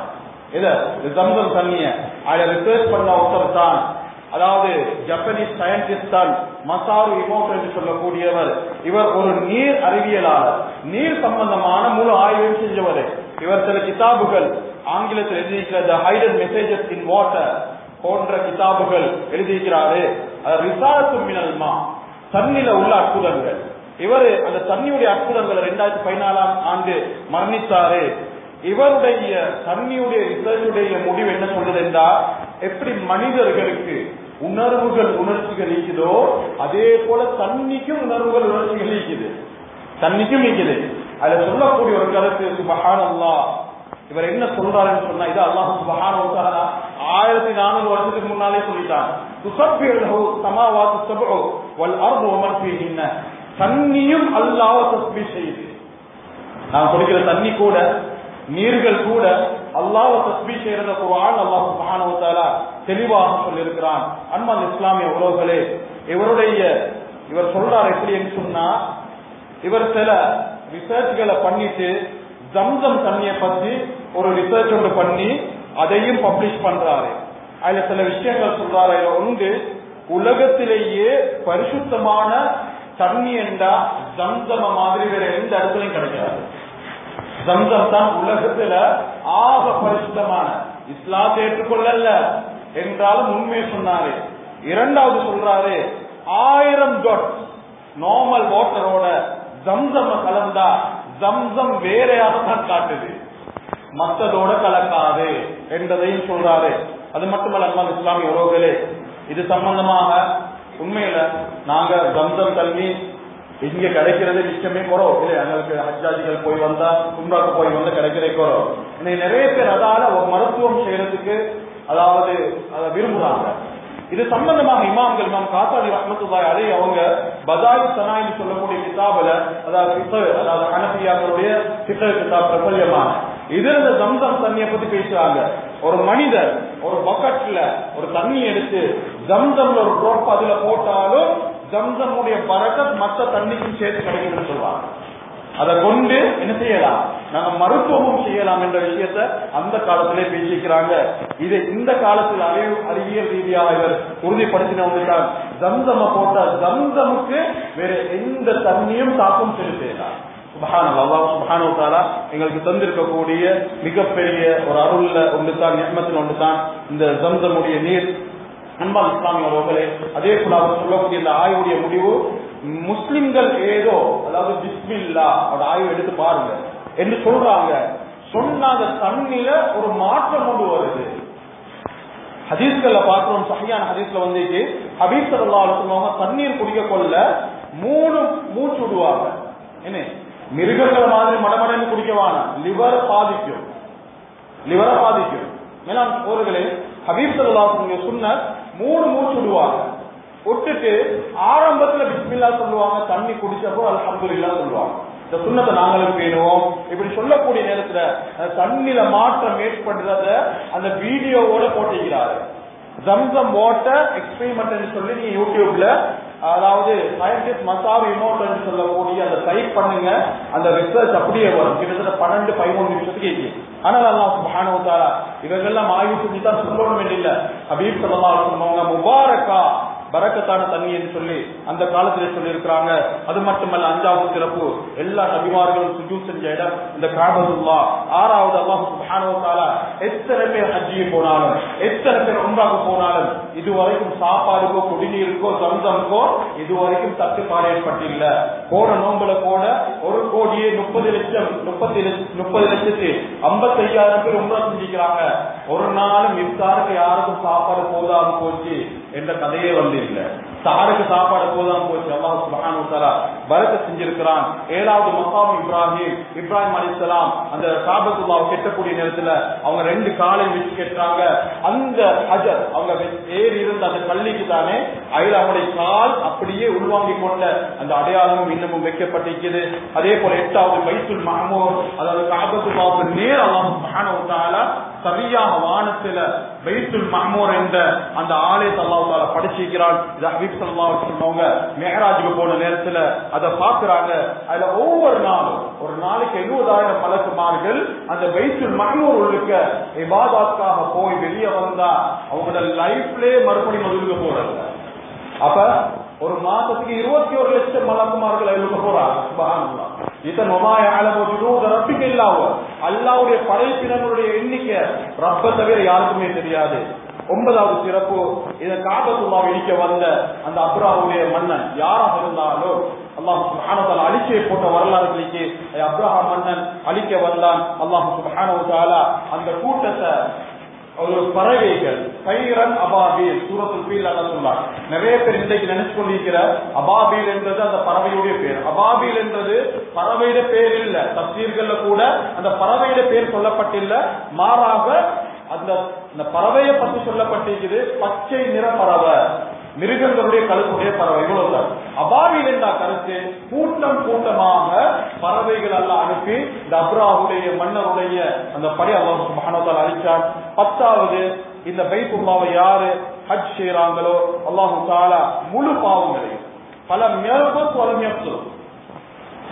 இத ஜம்ஜம் தண்ணிய. அதை ரிசர்ச் பண்ண ஒருத்தர் தான் அதாவது ஜப்பனீஸ் சயின்டிஸ்ட் தான் மசாரு இமோட்டோ என்று சொல்லக்கூடியவர். இவர் ஒரு நீர் அறிவியலாளர். நீர் சம்பந்தமான முழு ஆய்வையும் செஞ்சவர். இவர் சில கிதாபுகள் ஆங்கிலத்தில் எழுதியிருக்கிற the hidden messages in water போன்ற கிதாபுகள் எழுதியிருக்கிறாரு. ரிசாரத்து மினல்மா தண்ணில உள்ள அற்புதங்கள். இவர் அந்த தண்ணியுடைய அற்புதங்களை ரெண்டாயிரத்தி பதினாலாம் ஆண்டு மரணித்தாரு. இவருடைய தண்ணியுடைய ரிசர்ச்சுடைய முடிவு என்ன சொல்றது என்றால் எப்படி மனிதர்களுக்கு உணர்வுகள் உணர்ச்சிகள் நீக்குதோ அதே போல தண்ணிக்கும் உணர்வுகள் உணர்ச்சிகள் இருக்குது தண்ணிக்கும் இருக்குது அதுல சொல்லக்கூடிய ஒரு கருத்து சுபஹானல்லா இவர் என்ன சொல்றாருன்னு சொன்னா இது அல்லாஹ் சுபஹான ஆயிரத்தி நானூறு வருஷத்துக்கு முன்னாலே சொல்லிட்டான். துசப்பியோ சமாவாத்து சபோ வல் அர்பு ஒமன் தண்ணியும் அல்லாஹ் தஸ்பி செய்யுது. நான் குடிக்கிற தண்ணி கூட நீர்கள் கூட அல்லாஹ் தஸ்பீ செய்யறத குர்ஆன் அல்லாஹ் சுப்ஹானஹு தெளிவாக சொல்லியிருக்கிறான். அன்பான் இஸ்லாமிய உறவுகளே இவருடைய இவர் சொல்றார் எப்படி சொன்னா இவர் சில ரிசர்ச்களை பண்ணிட்டு ஜம்சம் தண்ணியை பத்தி ஒரு ரிசர்ச் ஒன்று பண்ணி அதையும் பப்ளிஷ் பண்றாரு. அதுல சில விஷயங்கள் சொல்றாரு. அதுல ஒன்று உலகத்திலேயே பரிசுத்தமான தண்ணி என்றா ஜம்சம மாதிரி வேற எந்த இடத்துலையும் கிடைக்காது. ஜம்சம் தான் உலகத்துல ஆக பரிசுத்தமான. இஸ்லாத்தை ஏற்றுக்கொள்ளல என்றாலும் உண்மையை சொன்னாரு. இரண்டாவது சொல்றாரு ஆயிரம் டொட் நார்மல் வாட்டரோட ஜம்சம் கலந்தா ஜம்சம் வேறையாக தான் காட்டுது. மத்ததோட கலக்காது என்றதையும் சொல்றாரு. அது மட்டுமல்ல அன்பான இஸ்லாமிய உறவுகளே இது சம்பந்தமாக உண்மையில நாங்க ஜம்சம் தண்ணி இங்க கிடைக்கிறது நிச்சயமே குறவு. இல்லை எங்களுக்கு ஹஜ்ஜாஜிகள் போய் வந்தா கும்ராக்கு போய் வந்து கிடைக்கிறே குறவு. இன்னைக்கு நிறைய பேர் அதால மருத்துவம் செய்யறதுக்கு அதாவது அதை விரும்புறாங்க. இது சம்பந்தமாக இமாம்கள் இமாம் காசாதி ரஹமத்துல்லாய் அலை அவங்க பதாய் சனாய் சொல்லக்கூடிய கிதாபுல அதாவது பித்தர் அதாவது ஹனபியாக்களுடைய பித்தர் கிதாப் பிரபல்யமான. இதுல இந்த ஜம்சம் தண்ணியை பத்தி பேசுறாங்க. ஒரு மனிதர் ஒரு பக்கெட்ல ஒரு தண்ணி எடுத்து ஜம்சம்ல ஒரு ட்ராப் அதுல போட்டாலும் ஜம்சமுடைய பறக்கத் மற்ற தண்ணிக்கும் சேர்த்து கிடைக்குதுன்னு சொல்லுவாங்க அதை கொண்டு என்ன செய்யலாம்? நாங்க மருத்துவமும் செய்யலாம் என்ற விஷயத்த அந்த காலத்திலே பேசிக்கிறாங்க. இது இந்த காலத்தில் அறிவு அறிவியல் ரீதியாக இவர் உறுதிப்படுத்தினவங்கதான் ஜம்சம போட்ட ஜம்சமுக்கு வேற எந்த தண்ணியும் தாக்கம் செலுத்தலாம் எங்களுக்கு தந்திருக்கக்கூடிய மிகப்பெரிய ஒரு அருள்ல ஒன்று தான் நியமத்தில் ஒன்று தான் இந்த ஜம்சமுடைய நீர். அன்பால் இஸ்லாமிய உறவுகளே அதே போல அவர் சொல்லக்கூடிய இந்த ஆய்வுடைய முடிவு முஸ்லிம்கள் ஏதோ அதாவது பிஸ்மில்லா ஒரு ஆய்வு எடுத்து பாருங்க. என்று சொல்றாங்க. சொன்ன அந்த தண்ணில ஒரு மாற்றம் கொண்டு வருது. ஹதீஸ்கள்ல பார்க்கிறோம் சஹியான ஹதீஸ்ல வந்துட்டு ஹபீப் சொல்லுவாங்க தண்ணீர் குடிக்க கொள்ள மூணு மூச்சு விடுவாங்க. என்ன? மிருகங்கள் மாதிரி மடமடன்னு குடிக்கவான லிவர் பாதிக்கும். லிவரை பாதிக்கும். மேலாம் அவர்களே ஹபீப் சல்லா சொன்ன மூணு மூச்சு விடுவாங்க விட்டுட்டு ஆரம்பத்துல பிஸ்மில்லா சொல்லுவாங்க தண்ணி குடிச்சப்போ அல்ஹம்துலில்லா சொல்லுவாங்க. இந்த சுண்ணத்தை நாங்களும் பேணுவோம். இப்படி சொல்லக்கூடிய நேரத்துல தண்ணில மாற்றம் ஏற்படுறத அந்த வீடியோவோட போட்டிருக்கிறாரு. ஜம்சம் வாட்டர் எக்ஸ்பெரிமெண்ட் சொல்லி நீங்க யூடியூப்ல அதாவது சயின்டிஸ்ட் மசாவி இமோட்டன் சொல்லக்கூடிய அந்த டைப் பண்ணுங்க. அந்த ரிசர்ச் அப்படியே வரும். கிட்டத்தட்ட பன்னெண்டு பதிமூணு நிமிஷத்துக்கு இருக்கு. ஆனால் அல்லாஹ் சுப்ஹானஹு வ இவர்கள்லாம் இவங்கெல்லாம் ஆய்வு செஞ்சு தான் சொல்லணும் வேண்டியில்ல. ஹபீப் ஸல்லல்லாஹு அலைஹி முபாரக்கா பரக்கத்தான தண்ணி என்று சொல்லி அந்த காலத்திலே சொல்லி இருக்கிறாங்க அது மட்டுமல்ல அஞ்சாவது சிறப்பு. எல்லா நபிமார்களும் சுஜூ செஞ்ச இடம் இந்த காபதுல்லா ஆறாவது அல்லாஹு எத்தனை பேர் ஹஜ்ஜி போனாலும் எத்தனை பேர் உம்ராக்கு போனாலும் இதுவரைக்கும் சாப்பாடுக்கோ குடிநீருக்கோ சம்சம்க்கோ இதுவரைக்கும் தட்டுப்பாடு ஏற்பட்டில்ல போன நோம்புல போன ஒரு கோடியே முப்பது லட்சம் முப்பத்தி முப்பது லட்சத்து ஐம்பத்தி ஐயாயிரம் பேர் உம்ரா செஞ்சுக்கிறாங்க. ஒரு நாளும் இத்தாருக்கு யாருக்கும் சாப்பாடு போதாம போச்சு. என்ற கதையே வந்து இல்லை. சாருக்கு சாப்பாடு போதான் போச்சு. அல்லாஹ் சுப்ஹானஹு தஆலா செஞ்சிருக்கிறான். ஏழாவது மக்காம் இப்ராஹிம். இப்ராஹிம் அலிசலாம் அந்த சாபத்துல்லாவை கெட்டக்கூடிய நேரத்துல அவங்க ரெண்டு காலை வச்சு கெட்டுறாங்க. அந்த ஹஜர் அவங்க ஏறி இருந்த அந்த கல்லிக்கு தானே அதில் அவங்களுடைய கால் அப்படியே உள்வாங்கி கொண்ட அந்த அடையாளமும் இன்னமும் வைக்கப்பட்டிருக்கிறது அதே போல எட்டாவது பைத்துல் மஹமூர் அதாவது காபத்துல்லாவுக்கு நேர் அல்லாஹ் சுப்ஹானஹு சரியாக வானத்துல பைத்துல் மஹமூர் என்ற அந்த ஆலயத்தை அல்லாஹ் படிச்சிருக்கிறாள். இது ஹபீப் ஸல்லல்லாஹு சொன்னவங்க வஸல்லம் போன நேரத்துல அதை பாக்குறாங்க அதுல ஒவ்வொரு நாளும் ஒரு நாளைக்கு எழுபதாயிரம் மலக்குமார்கள் அந்த பைத்துல் மஹமூர் உள்ளுக்க இபாதத்காக போய் வெளியே வந்தா அவங்களோட லைஃப்லயே மறுபடியும் மதுருக்க போறாங்க. அப்ப ஒரு மாசத்துக்கு இருபத்தி ஒரு லட்சம் மலக்குமார்கள் எழுத போறாங்க. அல்லாவுடைய படைப்பினங்களுடைய எண்ணிக்கை ரப்ப தவிர யாருக்குமே தெரியாது. ஒன்பதாவது சிறப்பு இதை காபத்துல்லாவை இடிக்க வந்த அந்த அப்ராவுடைய மன்னன் யாராக இருந்தாலும் அல்லாஹ் அழிக்கை போட்ட வரலாறுகளுக்கு அப்ரஹாம் மன்னன் அழிக்க வந்தான். அல்லாஹு சுப்ஹானஹு அந்த கூட்டத்தை ஒரு பறவைகள். கைரன் அபாபீல் சூரத்துல் பீல் சொன்னார். நிறைய பேர் இன்றைக்கு நினைச்சு கொண்டிருக்கிற அபாபீல் என்றது அந்த பறவையுடைய பேர். அபாபீல் என்றது பறவையிட பேர் இல்ல தப்சீர்கள்ல கூட அந்த பறவையிட பேர் சொல்லப்பட்டில்ல மாறாக அந்த இந்த பறவையை பற்றி சொல்லப்பட்டிருக்குது பச்சை நிற பறவை மிருகங்களுடைய கழுத்துடைய பறவை இவ்வளவுதான் அபா என்ற கருத்து கூட்டம் கூட்டமாக பறவைகள் எல்லாம் அனுப்பி இந்த அப்ராவுடைய மன்னருடைய அந்த படை அல்லாஹ் சுப்ஹானஹு அழிச்சார். பத்தாவது இந்த பைத்துல்லாவை யாரு ஹஜ் செய்யறாங்களோ அல்லாஹு தாலா முழு பாவங்களையும் பல மியர்பஸ் வளமியப்சு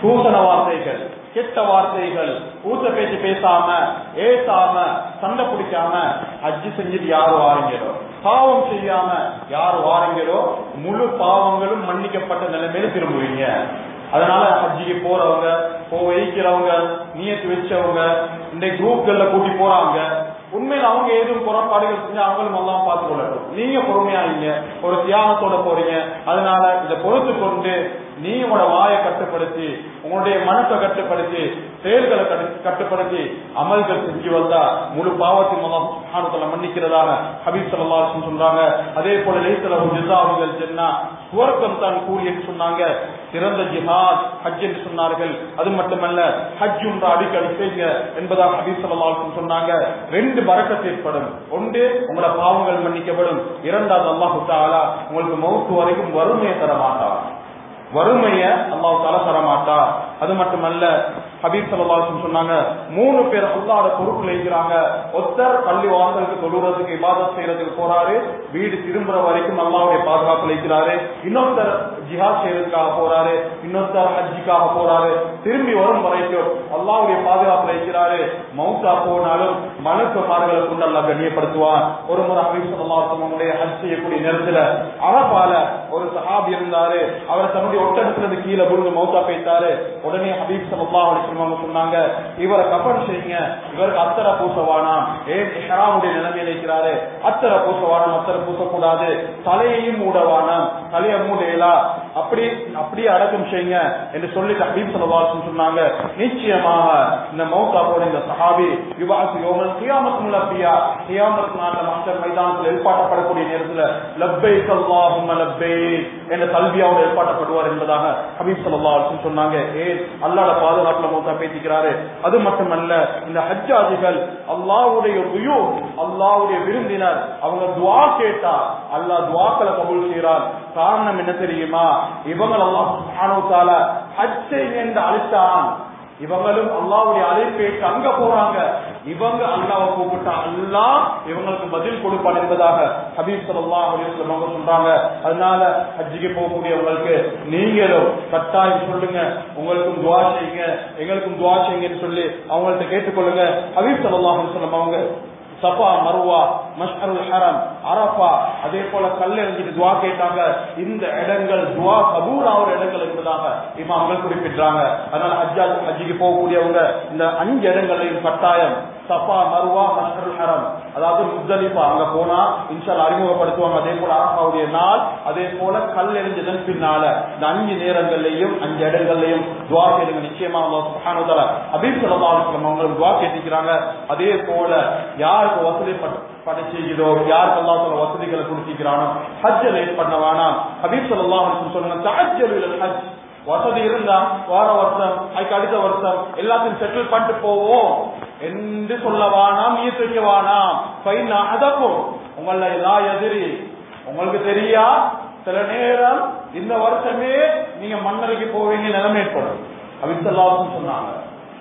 சூசன வார்த்தைகள் கெட்ட வார்த்தைகள் ஊத்த பேச்சு பேசாம ஏசாம சண்டை பிடிக்காம ஹஜ்ஜு செஞ்சுட்டு யாரும் வாருங்கிறோம் பாவம் செய்யாம யார் வாரீங்களோ முழு பாவங்களும் மன்னிக்கப்பட்ட நிலைமையில திரும்புவீங்க. அதனால ஹஜ்ஜிக்கு போறவங்க போ வைக்கிறவங்க நியத்து வச்சவங்க இந்த குரூப்கள்ல கூட்டி போறாங்க. உண்மையில அவங்க ஏதும் புறப்பாடுகள் செஞ்சு அவங்களும் எல்லாம் பார்த்து கொள்ளட்டும் நீங்க பொறுமையாயிங்க ஒரு தியானத்தோட போறீங்க. அதனால இதை பொறுத்து கொண்டு நீ உங்களோட வாயை கட்டுப்படுத்தி உங்களுடைய மனத்தை கட்டுப்படுத்தி செயல்களை கட்டுப்படுத்தி அமல்கள் செஞ்சு வந்தா முழு பாவத்தின் மூலம் மன்னிக்கிறதாக ஹபீப் ஸல்லல்லாஹு சொல்றாங்க அதே போல லைசல ஜிஸாவுகள் ஜன்னா சுவர்க்கம் தான் கூலி சொன்னாங்க. சிறந்த ஜிஹாத் ஹஜ் என்று சொன்னார்கள். அது மட்டுமல்ல ஹஜ் உன்ற அடிக்கடி செய்யுங்க என்பதாக ஹபீப் சொன்னாங்க. ரெண்டு பறக்கத்தை ஏற்படும். ஒன்று உங்களோட பாவங்கள் மன்னிக்கப்படும். இரண்டாவது அல்லாஹு தஆலா உங்களுக்கு மௌத்து வரைக்கும் வறுமையை தர மாட்டார் வறுமைய அல்லாஹ் தலை தர மாட்டார் அது மட்டுமல்ல ஹபீப் சல்லாசன் சொன்னாங்க மூணு பேர் அல்லாட பொறுப்புல இருக்கிறாங்க. ஒருத்தர் பள்ளி வாசலுக்கு தொழுறதுக்கு இபாதத் செய்யறதுக்கு போறாரு. வீடு திரும்புற வரைக்கும் அல்லாவுடைய பாதுகாப்பு இருக்கிறாரு. இன்னொருத்தர் ஜிஹாத் செய்யறதுக்காக போறாரு. இன்னொருத்தர் ஹஜ்ஜிக்காக போறாரு. திரும்பி வரும் வரைக்கும் அல்லாவுடைய பாதுகாப்பு இருக்கிறாரு. மவுத்தா போனாலும் மலக்குமார்களை கொண்டு அல்லா கண்ணியப்படுத்துவான். ஒரு முறை ஹபீப் சல்லாஹுடைய ஹஜ் செய்யக்கூடிய நேரத்துல அரபால ஒரு சஹாப் இருந்தாரு. அவர் தன்னுடைய ஒட்டகத்திலிருந்து கீழே விழுந்து மௌத்தா பேத்தாரு உடனே ஹபீப் சல்லாஹ் அலிஸ்லாம சொன்னாங்க இவரை கப்பன் செய்யுங்க இவருக்கு அத்தரை பூசவானாம். ஏன் ஹராமுடைய நிலைமையில இருக்கிறாரு அத்தரை பூசவானம் அத்தரை பூசக்கூடாது. தலையையும் மூடவானாம். தலையை மூடையலா அப்படி அப்படியே அடக்கம் செய்யுங்க என்று சொல்லிட்டு ஹபீப் சல்லாஹ் சொன்னாங்க. நிச்சயமாக இந்த மௌத்தா போன இந்த சஹாபி விவாசி யோகன் கியாமத் முலப்பியா கியாமத் நாட்டில் மக்கள் மைதானத்தில் ஏற்பாட்டப்படக்கூடிய நேரத்தில் லப்பை சல்லாஹும் லப்பை என்ற கல்வியாவோட ஏற்பாட்டப்படுவார் என்பதாக ஹபீப் சல்லா அலிஸ்லம் சொன்னாங்க. ஏ அல்லாட பாதுகாப்புல மௌத்தா பேசிக்கிறாரு. அது மட்டுமல்ல இந்த ஹஜ்ஜாதிகள் அல்லாவுடைய துயோ அல்லாவுடைய விருந்தினர் அவங்க துவா கேட்டா அல்லாஹ் துவாக்களை கபூல் செய்கிறார். காரணம் என்ன தெரியுமா? இவங்க அல்லாஹ் ஹஜ் என்று அழைத்தான் இவங்களும் அல்லாவுடைய அழைப்பேற்று அங்க போறாங்க. இவங்க அல்லாவை கூப்பிட்டா அல்லா இவங்களுக்கு பதில் கொடுப்பான் என்பதாக ஹபீப் ஸல்லல்லாஹு அவங்க சொல்றாங்க. அதனால ஹஜ்ஜிக்கு போகக்கூடியவங்களுக்கு நீங்களும் கட்டாயம் சொல்லுங்க. உங்களுக்கும் துவா செய்யுங்க. எங்களுக்கும் துவா செய்யுங்கன்னு சொல்லி அவங்கள்ட்ட கேட்டுக்கொள்ளுங்க. ஹபீப் ஸல்லல்லாஹு அப்படின்னு வஸல்லம் அவங்க Safa Marwa Masharul Haram Arafa அதே போல கல்லெறிஞ்சிட்டு துவா கேட்டாங்க. இந்த இடங்கள் துவா கபூல் ஆகிற இடங்கள் என்பதாக இமாம்கள் குறிப்பிட்டாங்க அதனால ஹஜ்ஜா ஹஜ்ஜிக்கு போகக்கூடியவங்க இந்த அஞ்சு இடங்களையும் கட்டாயம் சஃபா மருவா மஷ்அருல் ஹரம் அதாவது முஸ்தலிஃபா அங்க போனா இன்ஷால் அறிமுகப்படுத்துவாங்க. அதே போல அரபாவுடைய நாள் அதே போல கல் எறிஞ்சதன் பின்னால இந்த அஞ்சு நேரங்கள்லையும் அஞ்சு இடங்கள்லையும் துவா கேளுங்க. நிச்சயமா அல்லாஹ் சுப்ஹானஹு வ தஆலா ஸல்லல்லாஹு அலைஹி வஸல்லம் அவங்க துவா கேட்டிருக்கிறாங்க. அதே போல யாருக்கு வசதி செய்கிறோம் யாருக்கு அல்லாஹ் தஆலா வசதிகளை கொடுத்திருக்கிறானோ ஹஜ்ஜ லேட் பண்ண வேணாம் ஹபீப் ஸல்லல்லாஹு சொன்னாங்க ஹஜ். வசதி இருந்தா வார வருஷம் அதுக்கு அடுத்த வருஷம் எல்லாத்தையும் செட்டில் பண்ணிட்டு போவோம். என்று சொல்ல வேணாம் நீ தெரிய வேணாம் அதப்போ அதக்கும் உங்கள எல்லா எதிரி உங்களுக்கு தெரியா? சில நேரம் இந்த வருஷமே நீங்க மன்னரைக்கு போவீங்க நிலைமை ஏற்படும். அவித்தல்லாவும் சொன்னாங்க.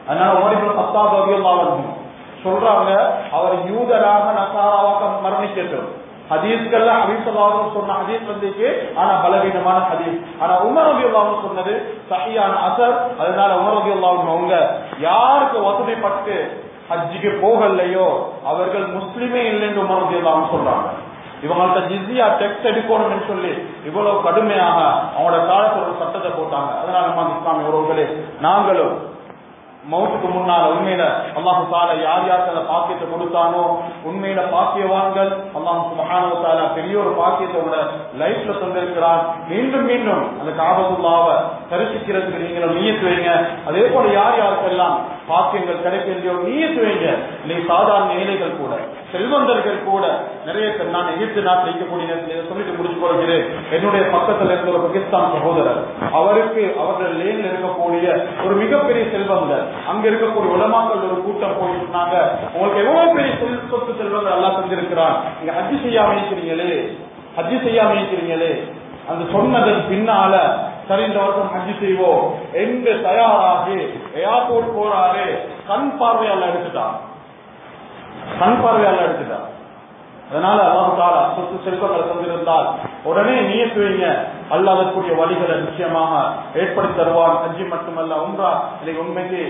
அதனால ஓடிப்புல பத்தாவது வகையில் சொல்றாங்க அவர் யூதராக நசாராவாக மரணிக்கட்டும் ஹதீஸ்கள்ல அபிசல்லாவும் சொன்ன ஹதீஸ் வந்துச்சு. ஆனா பலவீனமான ஹதீஸ். ஆனா உமர் ரபி அல்லாவும் சொன்னது சஹியான அசர். அதனால உமர் ரபி அல்லாவும் அவங்க யாருக்கு வசதிப்பட்டு ஹஜ்ஜிக்கு போகலையோ அவர்கள் முஸ்லிமே இல்லைன்னு உமர் ரபி அல்லாவும் சொல்றாங்க. இவங்கள்ட்ட ஜிஸியா டெக்ஸ்ட் எடுக்கணும்னு சொல்லி இவ்வளவு கடுமையாக அவங்களோட காலத்தில் ஒரு சட்டத்தை போட்டாங்க. அதனால நம்ம இஸ்லாமிய உறவுகளே நாங்களும் மௌத்துக்கு முன்னால உண்மையில அல்லாஹு தாலா யார் யாருக்கு அந்த பாக்கியத்தை கொடுத்தானோ உண்மையில பாக்கியவான்கள் அல்லாஹு மகானவ தாலா பெரிய ஒரு பாக்கியத்தை உங்களோட லைஃப்ல தந்திருக்கிறான் மீண்டும் மீண்டும் அந்த காபத்துல்லாவை தரிசிக்கிறதுக்கு நீங்களும் நீயத்து வைங்க. அதே போல யார் யாருக்கெல்லாம் பாக்கியங்கள் கிடைக்கலையோ நீயத்து வைங்க. இன்னைக்கு சாதாரண ஏழைகள் கூட. செல்வந்தர்கள் கூட நிறைய பேர் நான் எகிப்து நாட்டில் செய்யக்கூடிய நேரத்தில் சொல்லிட்டு முடிச்சு கொள்கிறேன் என்னுடைய பக்கத்தில் இருந்த ஒரு பாகிஸ்தான் சகோதரர் அவருக்கு அவர்கள் லேனில் இருக்கக்கூடிய ஒரு மிகப்பெரிய செல்வந்தர் அங்க இருக்கக்கூடிய உலமாக்கள் ஒரு கூட்டம் போயிருந்தாங்க உங்களுக்கு எவ்வளவு பெரிய சொத்து செல்வங்கள் எல்லாம் செஞ்சிருக்கிறான் நீங்க ஹஜ்ஜி செய்யாம இருக்கிறீங்களே ஹஜ்ஜி செய்யாம இருக்கிறீங்களே. அந்த சொன்னதன் பின்னால சரி இந்த வருஷம் ஹஜ்ஜி செய்வோம். எங்க தயாராகி ஏர்போர்ட் போறாரு கண் பார்வையால் எடுத்துட்டான். கண் பார்வையால் எடுத்துட்டார். அதனால அல்லாஹு தாலா சொத்து செல்வங்களை தந்திருந்தால் உடனே நியத்து வைங்க. அல்லாதக்கூடிய வழிகளை நிச்சயமாக ஏற்படுத்தி தருவான். ஹஜ்ஜி மட்டுமல்ல உம்ரா. இன்னைக்கு உண்மைக்கு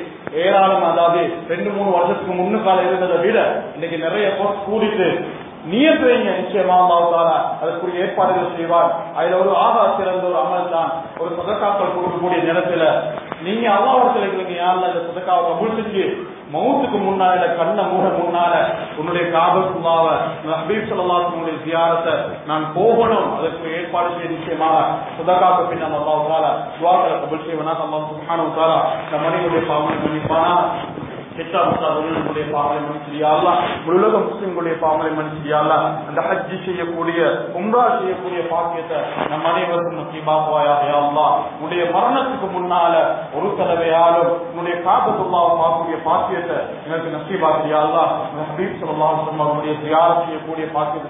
ஏராளம் அதாவது ரெண்டு மூணு வருஷத்துக்கு முன்னுக்கால இருந்ததை விட இன்னைக்கு நிறைய போஸ்ட் கூடிட்டு நியத்து வைங்க. நிச்சயமா அல்லாஹு தாலா அதற்குரிய ஏற்பாடுகள் செய்வார். அதுல ஒரு ஆகா சிறந்த ஒரு அமல் தான். ஒரு சொதக்காக்கள் கொடுக்கக்கூடிய நேரத்துல நீங்க அல்லாஹிடத்துல இருக்கிறீங்க யாருல இந்த சொதக்காவை கபூல் மவுத்துக்கு முன்னால கண்ண மூட முன்னால உன்னுடைய காபத்துல்லாவ ஹபீப் சல்லாத்துடைய தியாரத்தை நான் போகணும். அதற்கு ஏற்பாடு செய்ய நிச்சயமாக சுதகாக்க பின் நம்ம அல்லாஹ் தாலா துவாக்களை கபுல் செய்வனா? நம்ம சுகானவுக்கால நம்ம மனிதனுடைய பாவனை மன்னிப்பானா? கெட்ட முஸ்லிம்களுடைய பாவனை மன்னிச்சியாலா உலக முஸ்லிம்களுடைய பாவனை மன்னிச்சியாலா அந்த ஹஜ்ஜி செய்யக்கூடிய உம்ரா செய்யக்கூடிய பாக்கியத்தை நம் அனைவருக்கும் நசீபாக்குவாயாக யா அல்லாஹ். உன்னுடைய மரணத்துக்கு முன்னால ஒரு தடவையாலும் உன்னுடைய காபத்துல்லாவை பார்க்கக்கூடிய பாக்கியத்தை எனக்கு நசீபாக்கியா அல்லாஹ். ஹபீப் ஸல்லல்லாஹு அலைஹி வஸல்லம் அவருடைய தியாரம் செய்யக்கூடிய பாக்கியத்தை